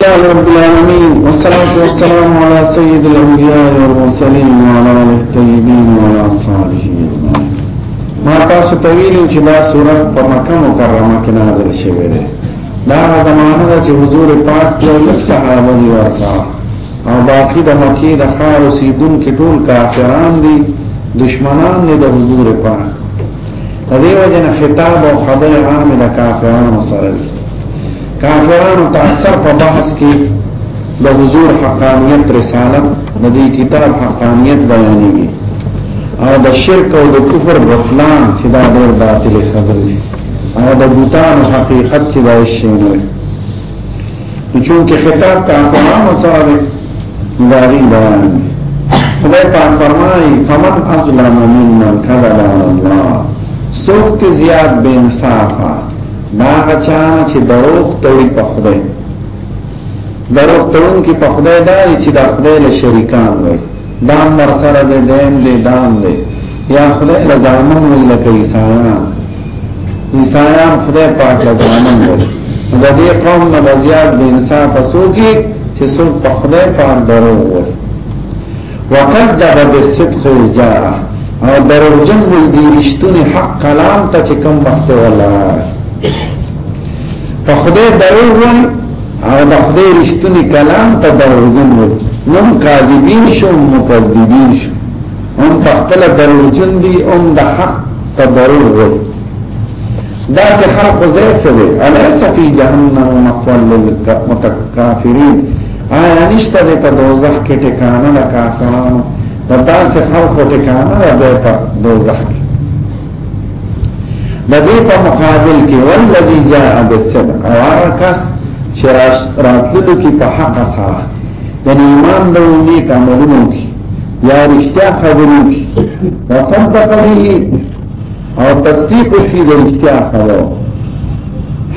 الله رب العالمين والصلاة والسلام على سيد الأنبياء والمرسلين وعلى آله الطيبين وعلى أصحابه ما تاسو طويل چې دا سورة په مکه مکرمه کې نازل شوې ده دا زمانه ده چې حضور پاک یو لږ صحابه دي ورسره او باقي د مکې د ښار اوسېدونکي ټول کافران دي دشمنان دي د حضور پاک د دې وجه نه خطاب او خبره عامه د کافرانو سره دي کافرانو ته اکثر په بحث کې د حضور حقانیت رسالت د دې کتاب حقانیت بیانېږي او د شرک او د کفر غفلان چې دا ډېر باطل خبرې دي او د بوتان حقیقت چې دا شی نه دی نو چونکه خطاب کافرانو سره دی دا غي بیان دی خدای پاک فرمایي فمن اظلم ممن كذب على الله سوک زیاد بے انصافا دا غچا چې دروغ توړي په خدای دروغ تړون کې په خدای دا چې دا خدای له شریکان وي دا مر سره دې دیم دې دام دې یا خدای له ځامن وي لکه عیسایان عیسایان خدای پاک له ځامن وي د دې قوم نه بزیات د انصاف سوګي چې څوک په خدای پاک دروغ وي وکذب بالصدق الجاره او دروغجن وي دي رښتونی حق کلام ته چې کوم وخت ولا په خدای دروغ وي او د خدای رښتونی کلام ته دروغجن وي نو کاذبین شو مکذبین شو هم په خپل دروغجن دي هم د حق ته دروغ وي دا چې خلق زې سره الیس فی جهنم مقوال للکافرین آیا نشته دې په دوزخ کې ټکانه د کافرانو د داسې خلکو ټکانه ده د په دوزخ کې د دې په مقابل کې والذي جاء بالصدق او هغه کس چې راتللو کې په حق سره د ایمان د نیک عملونو کې یا رښتیا خبرو کې وصدق به او تصدیق شي د رښتیا خبرو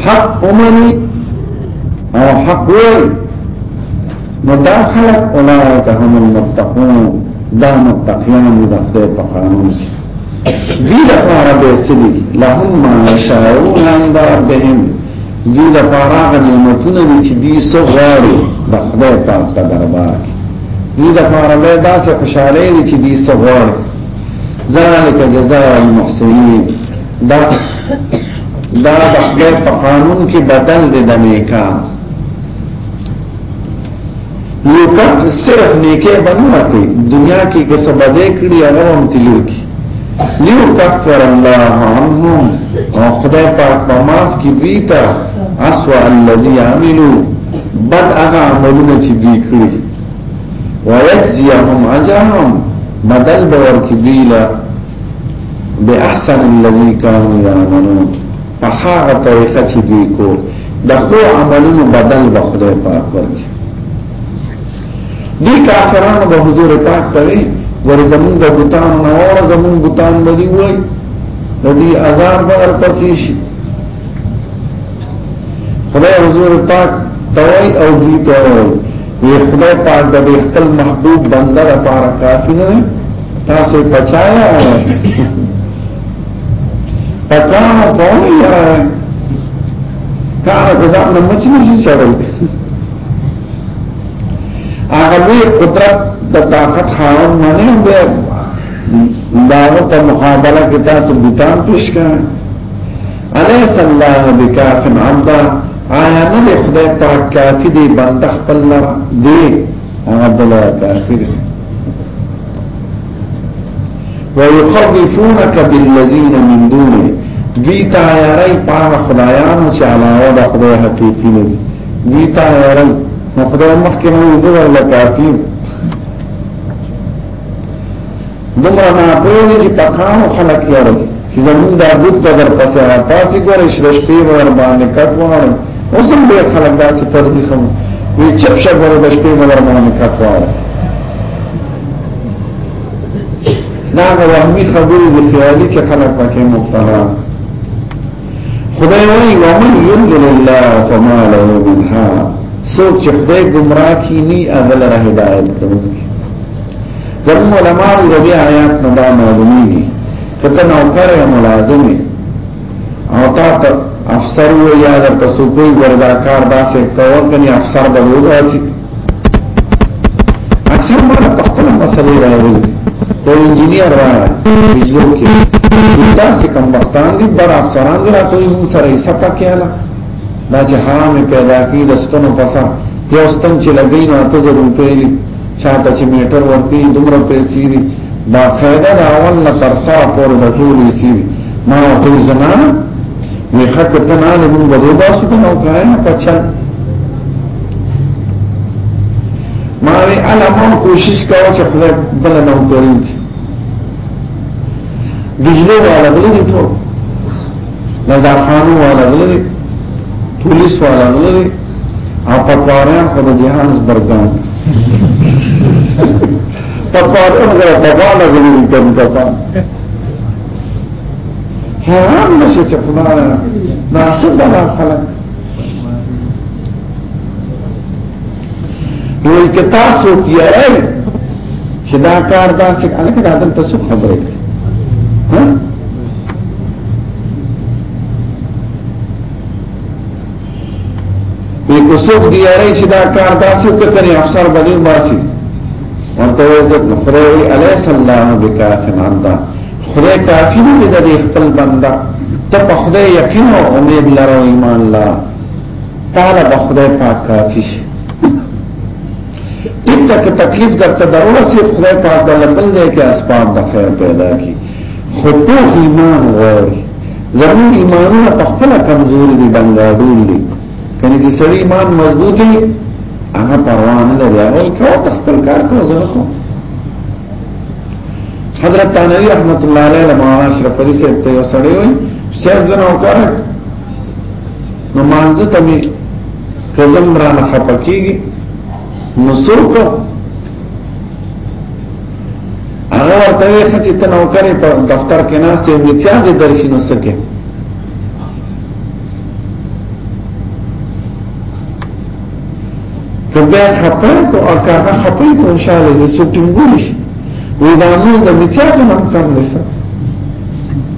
حق اومني او حق وي نو دا خلق اولئک هم المتقون دا متقیان دي د خدای په قانون کې دي د پاره به سړي لهم ما يشاءون عند ربهم دي د پاره غ نعمتونه دي چې دي سو غواړي د خدای په دربار کې دي د پاره به داسې خوشاله دي چې دي سو غواړي ذالک جزاء المحسنین دا دا د خدای په قانون کې بدل دی د نیکا یو کس صرف نیکه بنور کوي دنیا کې که څه بده کړی هغه هم تلو کی لیو کفر الله عنهم او خدای پاک په معاف کې دوی ته اسوا الذي عملوا بد هغه عملونه چې دوی کړی ويجزيهم اجرهم بدل باور کی دیلا باحسن الذي كانوا يعملون فخاغه طریقه چې دی کو د خو عملونو بدل به خدای پاک ورکړي دي کافرانو به حضور پاک ته ور زمون د بوتان نه اور زمون بوتان باندې وای د دې عذاب بر پسې شي خدای حضور پاک توي او دي ته وی خدای پاک د خپل محبوب بنده لپاره کافی نه تاسو پچایا پکا کوي کار غزا نه مچ نشي چړل هغه لوی قدرت د طاقت خاوند باندې هم دی داغه په مقابله کې تاسو بوتان پیش کړئ الیس الله بکاف عبدا آیا نه دی خدای پاک کافی دی بنده خپل دی هغه بل کافی دی ويخوفونك بالذين من دونه دوی تا یاری پا خدایانو چې علاوه د خدای حقیقی نه دي دوی تا یاری نو خدای مخکې نه زور لکافی دومره نه پوهې چې په کانو خلک یې ورته چې زمونږ دا بوت په در پسې را تاسې ګورې چې د شپې به ور باندې کټ وغواړم اوس هم ډېر خلک داسې طرزي خم وي چپ شه ګورې د شپې به ور باندې کټ وغواړم دا هغه وهمي خبرې د خیالي چې خلک پکې مبتلا خدای وایي ومن یضلل الله فما له من هاد څوک چې خدای ګمراه کینی هغه لره هدایت کوي زمون علماء د دې آیات نه دا معلومیږي کته نو پر ملازمه او تا ته افسر و یا د پسوپي وردا کار داسې کول کني افسر به وځي اکثر مله په خپل مسلې راوړي او انجنیر را بجلو کې دا څه کم وختان دي بر افسران دي راته یو سره یې سپا کېلا دا چې حرام پیدا کی د ستونو پسا یو ستن چې لګین او ته ضرور پیلی چاته چې میټر ورته دومره پیسې دي دا قاعده دا اول نه تر سره پورې د ټولې سي ما ته زمانه وی حق ته نه له موږ به باسو ته نو کړای نه پچا ما وی علماء کوشش کاوه چې خدای بل نه وتوري بجلی والا غلری ټول دا خانو والا غلری پولیس والا غلری او پکواریان خو د جهان زبرګان پکواریان غره پکوانا غلی کم کتا حیران نشه چه خدایا ناصر دلا خلق وی که تاسو کیائی چه دا کار دا سک علکه دا دلتا سو خبره کئی ها په کوڅو دی یاري چې دا کار داسې ته کوي افسر باندې باسي ورته عزت نخروي الیس الله بکافن عبدا خدای کافی دی د خپل بندا ته په خدای یقین او امید لرو ایمان لا تعالی به خدای پاک کافی شي انت که تکلیف درته درو سي خدای پاک د لبل دی کې اسباب د خیر پیدا کی خو ټول ایمان غواړي زمون ایمانونه په خپل کمزور دي بنګاډول دي کني چې سړی ایمان مضبوط دی هغه پروا نه لري هغه کوي خپل کار کوي زه خو حضرت تنوی رحمت الله علیه له مولانا اشرف علي صاحب ته سړی وي صاحب زنه وکړ نو مانځ ته می کزم را نه خپکیږي نو څوک هغه ورته وی چې ته نو کرے په دفتر کې ناس ته امتیاز درشي نو سکه کله خپه ته او کاغه خپه ته ان شاء الله چې څوک ټینګ وي وي دا نو د امتیاز هم کم وي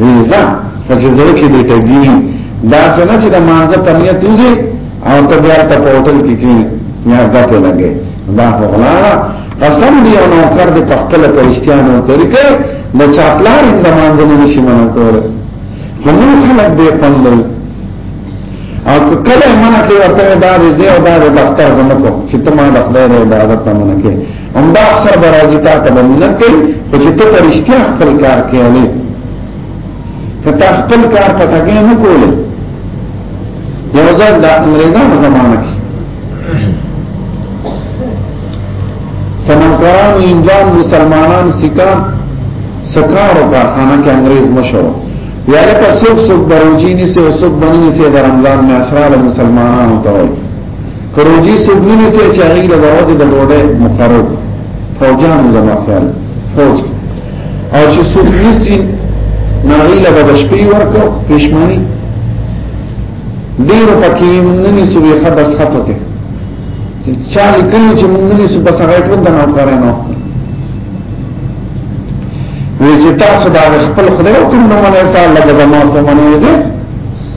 ویزا چې زړه کې دې ته دی دا څنګه چې د مانزه تنیا توزي او ته بیا ته په هوټل کې کې یا غته لګي دا غلا قسم دی او نو کار دې په خپل پرشتيانو طریقې د چاپلار د مانزه نه نشي منع کول خو نو خلک دې پندل او کله منع کوي ورته دا دې او دا د دفتر زمکو چې ته ما د خدای د عبادت نه منع کوي هم دا اکثر براځي تا ته ملت کوي خو چې ته پرشتیا خپل کار کوي نه کته خپل کار په ټګې نه کوله یو ځل د انګريزانو زمانه کې سمنکران انجام مسلمانان سکان سکارو کارخانه کې انګريز مشو یاره په سوق سوق بروجي ني سه سوق باندې سه د رمضان مې اسرار مسلمانانو ته وایي کروجی سوګنی سي چې هغه له وروته د ډوډۍ مقرر فوجان زما خیال فوج او چې سوګنی سي ناغي له د شپې ورکو پښمني ډیر پکې نني سوې خبس خطو کې چې چا لیکل چې موږ نني سو بس هغه ټول د نو کارې نو وی چې تاسو دا خپل خدای او کوم نو مله تعالی د ما سمونه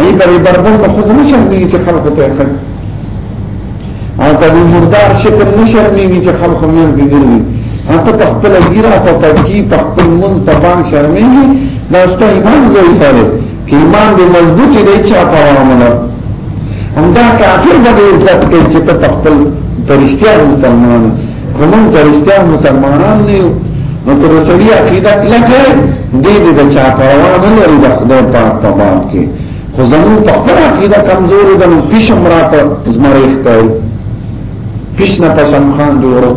ای په بربر په خود نه شرمېږي چې خلکو ته خل او په مردار شکل نه شرمېږي چې خلکو مېز دي ګرځي هغه په خپل ګیره په تکی په خپل مون په باندې شرمېږي دا ست ایمان زوی سره کې ایمان دې مضبوط دی چې په عمله همدا کافر به عزت کوي چې ته خپل پرشتیا مسلمان کومن درستیا مسلمانان نه یو نو پر سړی عقیده لکه دې دې د چا پروا نه لري د خدای پاک په باب کې خو زمون په خپل عقیده کمزور ده نو پیش مراته زمره اختیار پیش نه پسم خان جوړو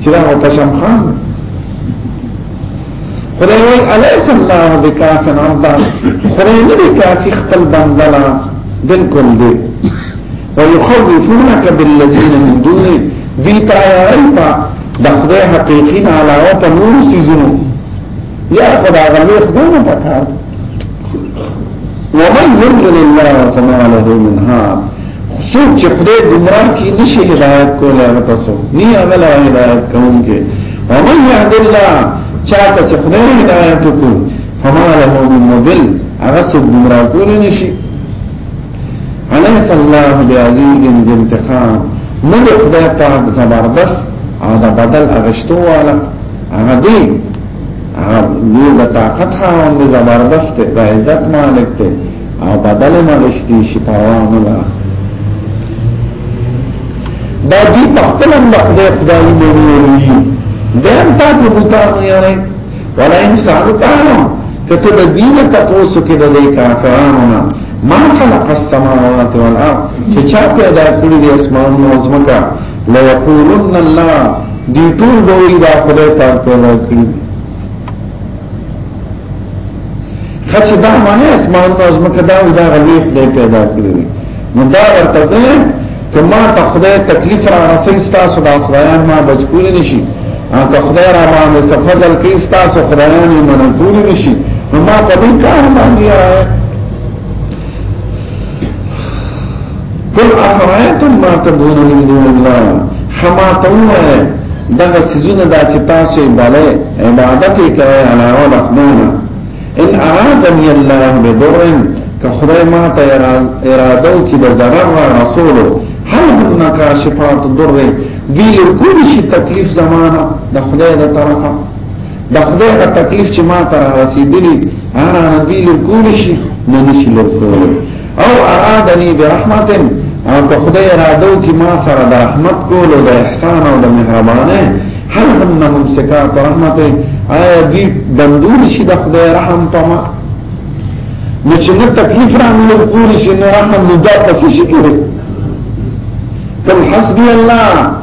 چې دا پسم خان خدای وی الیس الله بکاف عبدا خدای نه بکاف خپل بندلا بالکل دې ويخوفونك بالذين من دونه دي تیاری په د خدای حقیقی نه علاوه په نور سيزونو یا خدای غلي خدای نه پکار ومن يضل الله فما له من هاد سوچ چې خدای گمراه کی نشي هدایت کوله هغه تاسو نه عمل او هدایت کوونکې ومن يهد الله چاته چې خدای هدایت کوي فما له من مضل هغه سو گمراه کول نشي علیس الله بعزیز بانتقام نده خدای پاک زبردست او دا بدل اغشتو والا اغا دی اغا دی دا طاقت خواهن دی زبردست دی دا عزت مالک دی او بدل مغشتی شپاوانو لا دا دی پختلن دا خدای خدای منی ویی دیم تا پا بوتانو یعنی ولا ان سالتهم کته د دین تاسو کې د دې کافرانو نه ما خلق السماوات والارض چې چا پیدا کړی د اسمانونو او زمکا لا یقولن الله دې ټول دوی دا خدای پاک پیدا کړی خچ دا معنی اسمانونو او زمکا دا دا غلیف دې پیدا کړی نو دا ورته ده کما ته خدای تکلیف را رسي ستاسو دا خدایان ما بچول نشي که خدای را باندې سفضل کې ستاسو خدایان یې منقول نشي نو ما په دې کار باندې راځي قل افرائتم ما تدون من دون الله حما تونه دغه سيزونه دا چې تاسو یې بلې عبادت یې کوي علاوه رحمانه ان ارادنی الله بدرن که خدای ما ته اراده کی د ضرر را رسولو هل هن کاشفات در دی لکل شي تکلیف زمانہ د خدای د طرفه د خدای د تکلیف چې ما ته رسیدلی انا دی لکل شي نه نشي لکول او ارادنی برحمت او که خدای ارادو کی ما سره د رحمت کول او د احسان او د مهربانه هل هم ممسکات رحمت آیا دی بندول شي د خدای رحم په ما نو چې نه تکلیف را نه کول شي نه رحم نه دا پس شي کوي تم حسبي الله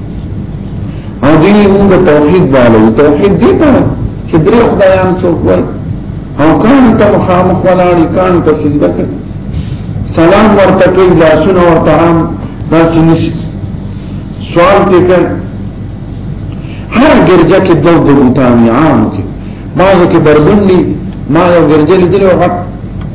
او دې موږ توحید والو توحید دې ته چې درې خدایان څوک وای او کان ته مخامخ ولاړی کان ته سجده کوي سلام ورته کوي لاسونه ورته عام داسې نشي سوال دې کوي هر ګرځه کې د دوه بوتان عام کې ما ځکه دربندي ما یو ګرځلې دلو حق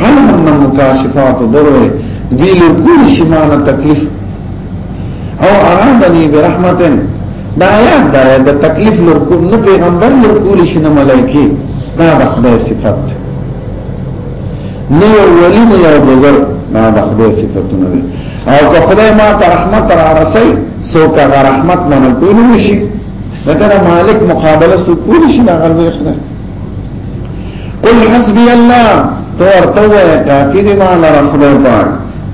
هل هم مکاشفات دروي دی له کل شمانه تکلیف او ارادنی برحمتن دا یاد دا د تکلیف لور کوم نه پیغمبر لور کول شي نه ملایکی دا د خدای صفت نه یو ولی نه یو بزر دا د خدای صفتونه دي او که خدای ما ته رحمت را رسي سو کا رحمت نه کول شي دا مالک مقابله سو کول شي نه غلوي خدای قل حسبی الله تو ورته وای کافی دی ما لره خدای پاک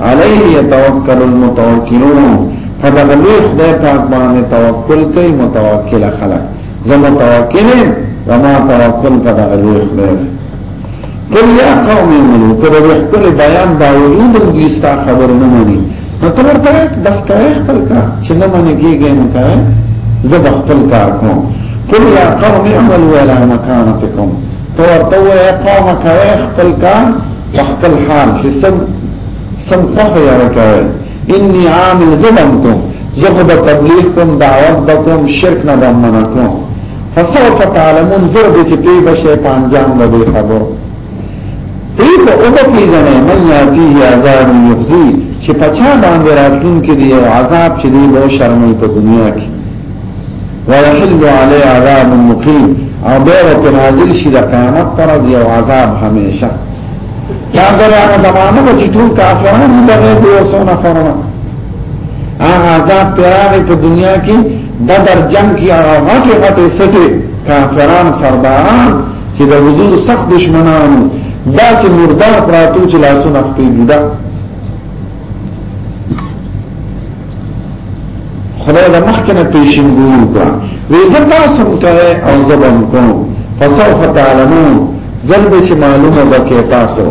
علیه یتوکل المتوکلون فدغلی خدای پاک باندې توکل کوي متوکل خلق زما توکل زما توکل فدغلی خدای قل یا قوم من قل بخبر بیان باوجود دوی ستا خبر نه مني نو ته ورته بس کوي خپل کار چې نه باندې کېږي نه کوي زه خپل کار کوم قل يا قوم اعملوا على مكانتكم ته ورته وایې قوم کوي خپل کار خپل حال چې سم سم خوخ یا کوي اني عامل زلم کوم زه به تبلیغ کوم دعوت بکوم شرک نه دمنه کوم فسوف تعلمون زرد چې په بشه پنجام لدی خبر ای په او په ځنه من یاتی عذاب یخزی چې پچا باندې راتلون کې دی او عذاب چې دی به شرمې په دنیا کې ويحل علی عذاب مقیم او به په نازل شي د قیامت پر دی او عذاب همیشه دا دغه زمانه به چې ټول کافران دغه دی وسونه فرما هغه عذاب پیراغه په دنیا کې د در جنگ کې هغه غټه غټه سټه کافران سرداران چې د حضور سخت دشمنانو داسې مردار پراتو چې لاسونه خپل جدا خدای د مخکنه پیشن ګورو کا وې زه تاسو کوي او زبم کوم فسوف تعلمون زرد چې معلومه وکي تاسو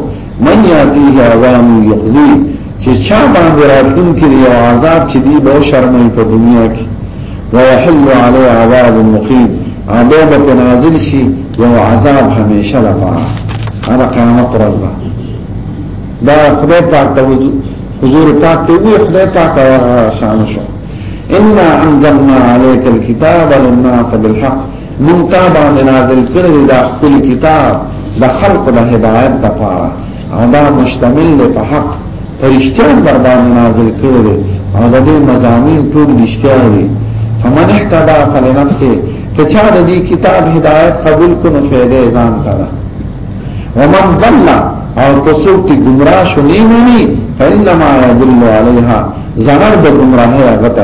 من یاتیه عذاب یخزی چې چا باندې راتلون کې یو عذاب چې دی به شرمای په دنیا کې ويحل علی عذاب مقیم عذاب په نازل شي یو عذاب همیشه لپاره هغه قیامت ورځ ده دا خدای پاک ته حضور پاک ته وی خدای پاک شان شو ان انزلنا عليك الكتاب للناس بالحق مونږ تا باندې نازل کړی دا خپل کتاب د خلق د هدایت لپاره او دا مشتمل دی په حق پرشتیا بر باندې نازل کړی دی او د دې مزامین ټول رښتیا دي فمن اهتدى فلنفسه کچا د دې کتاب هدایت قبول کړو فائدې ځان ته ومن ضل او تسوک تی گمراه شو نیمانی فإنما يدل عليها زنر د گمراهی هغه ته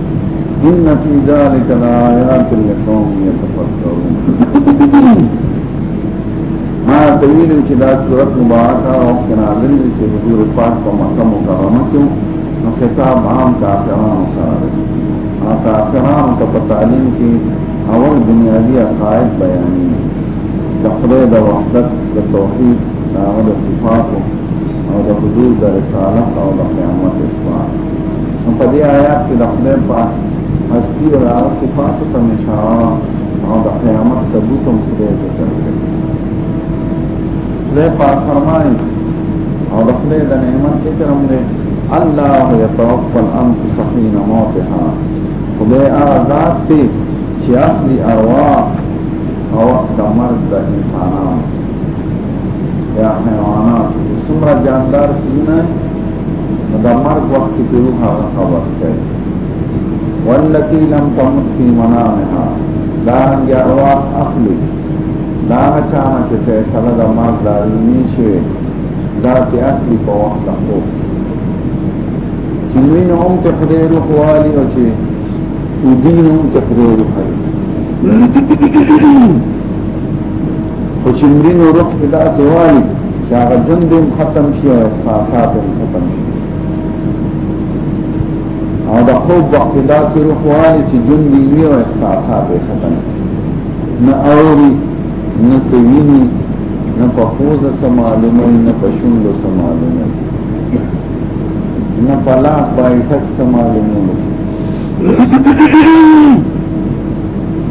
ان فی ذلک لآیات لقوم یتفکرون ما تویل چې دا صورت مبارکه او کنازل چې حضور پاک په مکه مکرمه کې نو خطاب عام کافرانو سره دی هغه کافرانو ته په تعلیم کې اول بنیادی عقاید بیانې د خدای د وحدت د توحید د صفاتو او د حضور د رسالت او د قیامت اسوار نو په دې آیات کې د خدای په هستی او هغه صفاتو ته اشاره او د قیامت ثبوت هم خدای ذکر کړی خدای پاک فرمایي او د خدای د نعمت ذکر هم دی الله يتوفى الانفس حين موتها خدای هغه ذات دی چې اخلي ارواح او وخت مرګ د انسانانو یا حیوانات څومره جاندار څونه دا مرګ وخت کې په روح هغه خبر کوي والتي لم تمت في منامها دا رنګ ارواح اخلي دا چا نه چې فیصله د مرګ د علمي شي دا ته اخلي په وخت د خوب چې وین هم ته خدای روح والی او چې ودین هم ته خدای روح والی خو چې مرینو روح کې دا سوالي چې هغه ژوند هم ختم شي او احساسات هم ختم شي او د خوب وخت دا چې روح والي چې ژوند یې وي او احساسات یې ختم شي نه اوري نه سویني نه په خوځه څه معلومه نه په شونډو څه معلومه نه په لاس باندې څه معلومه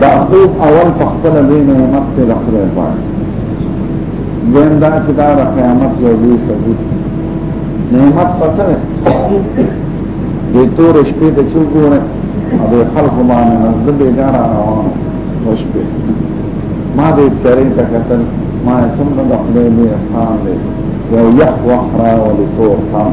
دا خوب اول په خپل لوی نعمت ته لخره پات دین دا چې دا د قیامت یو لوی ثبوت نعمت پته دې تور شپې ته چې وګوره او د خلق باندې نزد به ګار روان او شپې ما دې چرې ته کتل ما سم د خپل نه خان دې یو یخ وخرا ولې تور خان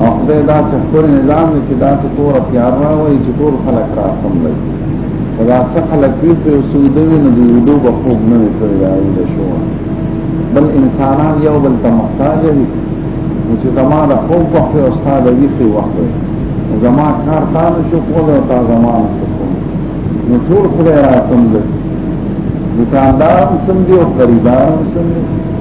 او خدای دا څه خپل نظام دی چې دا څه تور پیار را وایي چې ټول خلک را سم لګي دا څه خلک وي په سودوي نه دی ودو په خوب نه وي په راوي د شو بل انسانان یو بل ته محتاج دي چې زما د خوب وخت او استاد وی خي وخت زما کار تا نه شو کوله تا زما نو ټول خدای را سم لګي دکاندار سم دي او خریدار سم دي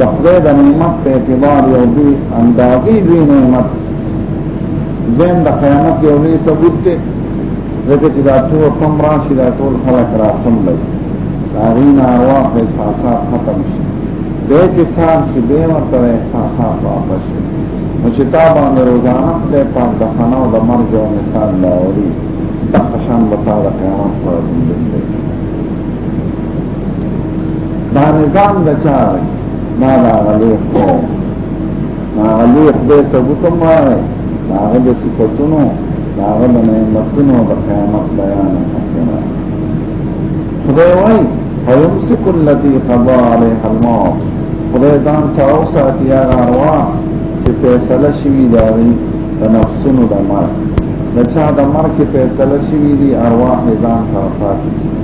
د خدای د نعمت په اعتبار یو دی اندازې دی نعمت زم د قیامت یو نه ثبوت دی ځکه چې دا ټول کم راشي دا ټول خلک را سم لګي دارین ارواح احساسات ختم شي بیا چې سار شي بیا ورته احساسات واپس شي نو چې تا باندې روزانه خدای پاک د فنا او د مرګ یو مثال لاوري د قشان بتا د قیامت پر دې دا نظام د چا دی دا د هغه لوی خدای د هغه لوی خدای ثبوت هم وایي د هغه د صفتونو د هغه د نعمتونو د قیامت بیان حقیقت خدای وایي فیمسک الذي قضا عليها الموت خدای ځان سره وساتي هغه اروا چې فیصله شوي د هغې د نفسونو د مرګ د چا د مرګ چې فیصله شوي دي ارواح یې ځان سره ساتي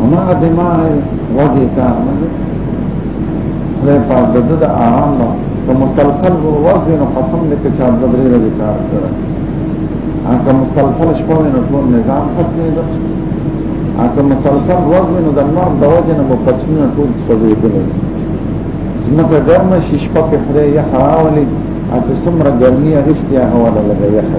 وما دماء وجه تا خدای پاک د دې آرام نو که مسلسل ورځ نو قسم دې چې عبد درې ورځې کار کړی هغه مسلسل شپه نو ټول نظام ختمې ده هغه مسلسل ورځ نو د نور د وجه نه مپچنه ټول سوي دي زمکه ګرمه شي شپه په خدای یې حواله اته سمره ګرمي هغه شته هوا ده لګي یخه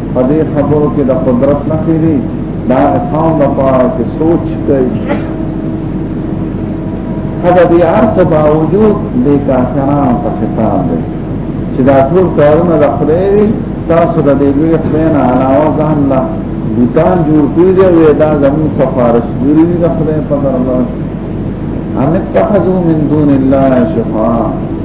په دې خبرو کې د قدرت نه کېږي دا قوم لپاره چې سوچ کوي هغه دې ارث باوجود د کافرانو په خطاب دی چې دا ټول کارونه د خدای تاسو د دې لوی خدای نه علاوه ځان لا بوتان جوړ کړی دی او دا زمون سفارش جوړی دی د خدای په دربار ان تخذو من دون الله شفاعه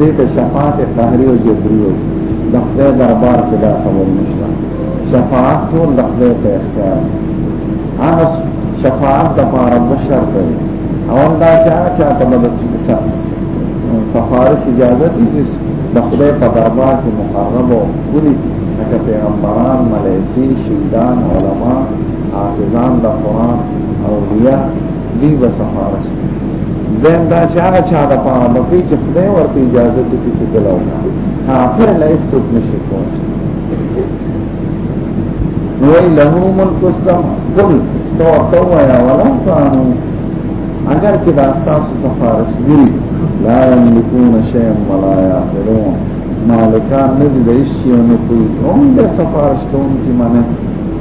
دې ته شفاعت قهري او جبري وي د خدای دربار کې دا خبر نشته شفاعت ټول د خدای په اختیار هغه شفاعت د پاره بشر دی او دا چې هغه چا ته به سفارش اجازه دي چې د خدای په دربار کې مقرب او ولي لکه پیغمبران ملایکې شهیدان علما حافظان د قرآن اولیاء دی به سفارش دین دا چې هغه چا د پاره مکوي چې خدای ورته اجازه کوي چې دلاو کافر له هیڅوک نشي کولی نو له ملک السم قل تو تو یا ولا تانو اگر چې دا تاسو سفارش دی لا یملکون شیئا ولا یاخذون مالکان نه دي د هیڅ یو نه کوي هم د سفارش کوونکي معنی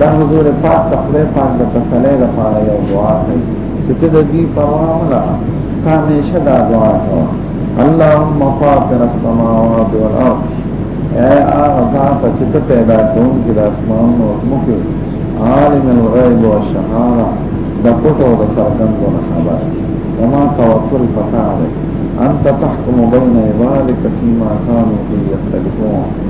دا حضور پاک ته خدای پاک د تسلی لپاره یو دعا کوي چې ته د دې پروا مه لره تا همیشه دا دعا کوه اللهم فاطر السماوات والارض اے هغه ذات چې ته پیدا کوونکی د اسمانونو او ځمکې عالم الغیب والشهاده د پټو او د څرګندو نه خبر وما توکل پکار دی انت تحکم بین عبادک فيما كانوا فيه يختلفون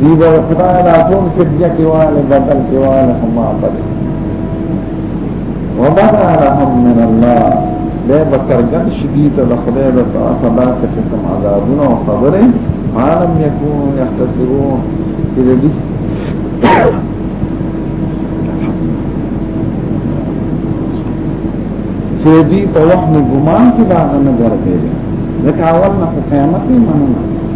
دی به خدای لا ټول فدیه کې والي بدل کې والي هم واپس وبدا لهم من الله ده به څرګند شي دي ته د خدای له طرفه داسې قسم عذابونه او خبرې ما لم يكونوا يحتسبون چې د دې چې دې په وهم ګمان کې دا نه ورته دي ځکه اول نه قیامت نه مننه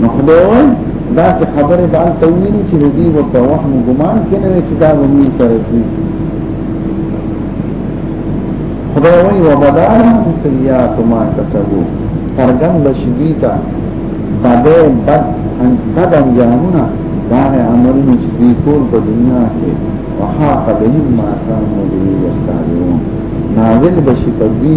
نو خدای وای دا چې خبره به ته ویني چې دې ورته وهم ګمان کینې چې دا ومن سره شي خدای وای و بداله سیئات ما کسبو سرګم بشبیتا بده بد ان بد انجامونه دا عملونه چې دې ټول په دنیا کې وحاق بهم ما كانوا به يستعجلون نازل بشي په دې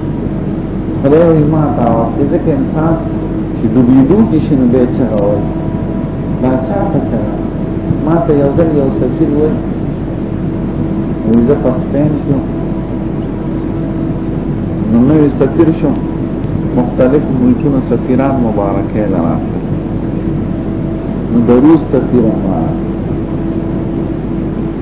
خدای دې ما تا او چې ځکه انسان چې دوبېدو کې شي نو بیا چغه وایي دا چا ته چغه ما ته یو ځل یو سفیر وایي وایي زه په سپین کې نو نوی سفیر شو مختلف ملکونو سفیران مبارکه لرم نو د روس سفیر هم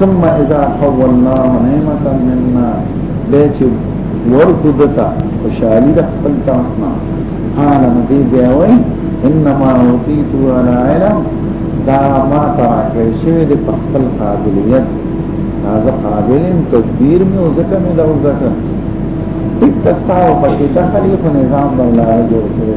ثم اذا حولنا نعمت منا بیچ ورد دتا خوشحالی د خپل طرفنا قال نبی بیا وای انما اوتیت على علم دا ما ترا کړی شوی د خپل قابلیت هغه قابلین تدبیر می او ځکه می دا او ځکه تک تستاو پکې دخلی په نظام الله جوړ کړو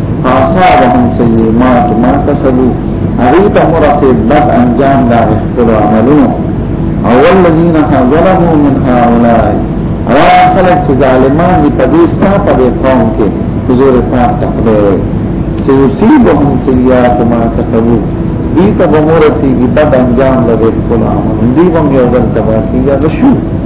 فاصابهم سیئات ما کسبو هغوی ته مرسید بد انجام دا خپلو عملونو او الذین ظلموا من هؤلاء را خلق چې ظالمان دي په دې ستا په دې قوم کې حضور پاک ته خدای وایي سیصیبهم سیئات ما کسبو دي ته به مرسیږي بد انجام د خپلو عملونو دي به یو ځل تباه کېږي هغه شو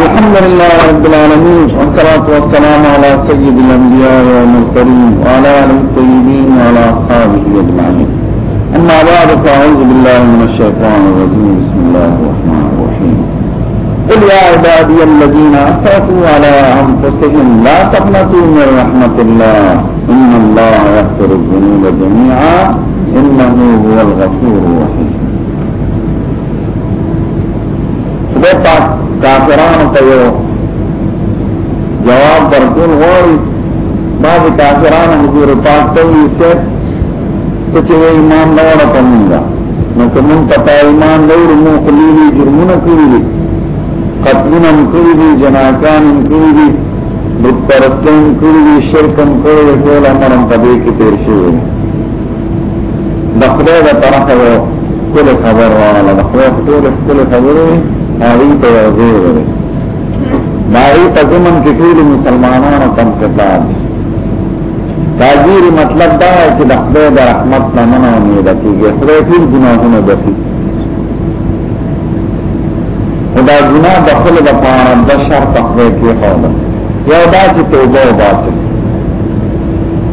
الحمد لله رب العالمين والصلاة والسلام على سيد الأنبياء والمرسلين وعلى آله الطيبين وعلى أصحابه أجمعين أما بعد فأعوذ بالله من الشيطان الرجيم بسم الله الرحمن الرحيم قل يا عبادي الذين أسرفوا على أنفسهم لا تقنطوا من رحمة الله إن الله يغفر الذنوب جميعا إنه هو الغفور الرحيم دتا کافرانو ته یو جواب درکول غواړي بعضې کافرانو حضور پاک ته وي صاحب ته چې ایمان نه وړه په مونږه نو که مونږ ته په ایمان نه وړو مونږ خو لوی جرمونه کړي دي قتلونه هم کړي دي جناکان هم کړي دي بت پرستي هم کړي دي شرک هم کړی دی ټول عمر هم په دې کې تېر شوی د خدای د طرفه کل خبر والا د خدای ټول کل خبره هغه ته ورځي وره دایي په زمن کې ټول مسلمانانو تم کتاب تاجیر مطلب دا ہے چې د خدای د رحمت نه منو نه کیږي خدای ټول ګناهونه بخښي دا ګناه د خپل د پاره د شر تقوی کې خاله یو دا چې توبه او باطل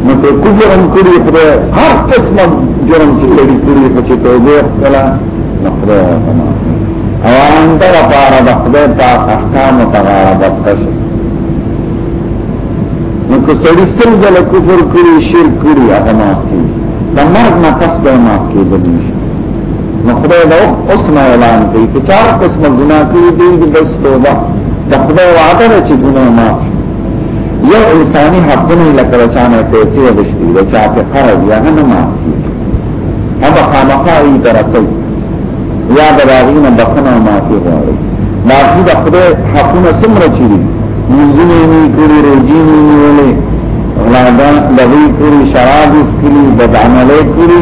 نو ته کوجرم کړی پر هر قسم جرم چې لري کړی په چې توبه وکړه نو پر او ان دا لپاره د خپل د احکام تعالی د تاسو نو که سړی څنګه له کفر کړی شرک کړی هغه نه کړی د مرګ نه پس به معاف کېدلی شي نو خدای دا حسن اعلان کوي چې چا قسم ګناه کړی دی د بس توبه د خدای وعده ده چې ګناه ما یو انساني حقونه لکه چانه پیسې غشتي د چا په قرض یا نه ما هغه خامخا یې درته یا د راغینه بخنه ما کې غواړي ما چې د خدای حقونه سمره چي دي منځونه نه کړی روزي نه ولې غلاګان لوي کړی شراب اسکلی بدعمله کړی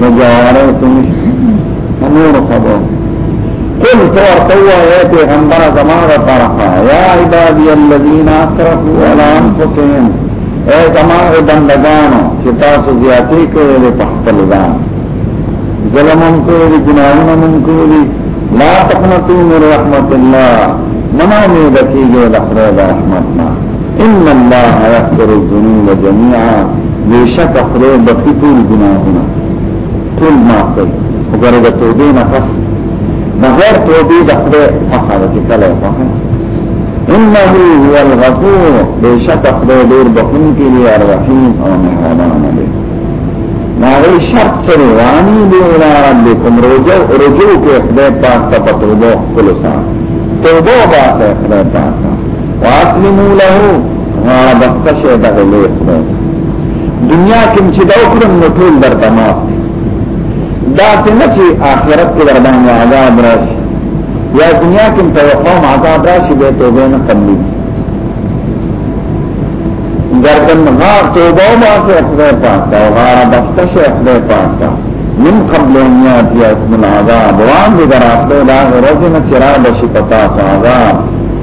لجواره تمش نور خبر قل تور توا اے پیغمبر زمان طرفا یا عبادی الذین اسرفوا علی انفسهم اے زمان بندگانو چې تاسو زیاتې کړې له خپل ځان ظلم هم کړې ګناهونه هم کړې لا تقنطوا من رحمت الله منو امید کیږي د خدای د رحمت نه ان الله يغفر الذنوب جميعا بشك خدای بخي ټول ګناهونه ټول معاف کوي وګوره د توبې نه پس بغیر توبې د خدای حق ده چې کله وکړي انه هو الغفور بشك خدای ډیر بخون کې دی الرحیم او مهربان دی ناغی شرط سره وانی دی الى ربکم رجوع رجوع کې خدای پاک ته توبه خپل سره توبه واسه خدای پاک واسلمو له غاړه بسته شه د غلې خدای دنیا کې چې دا وکړم نو ټول درته معاف دا څنګه چې آخرت کې در باندې عذاب راشي یا دنیا کې ته وقوم عذاب راشي به توبه نه قبلي گردن غار توبه او باسه خدای پاک تا غار بسته شه خدای پاک تا من قبل ان یاتی اسم العذاب وان دی در اخلی دا غرزی نچرا بشی پتا سا عذاب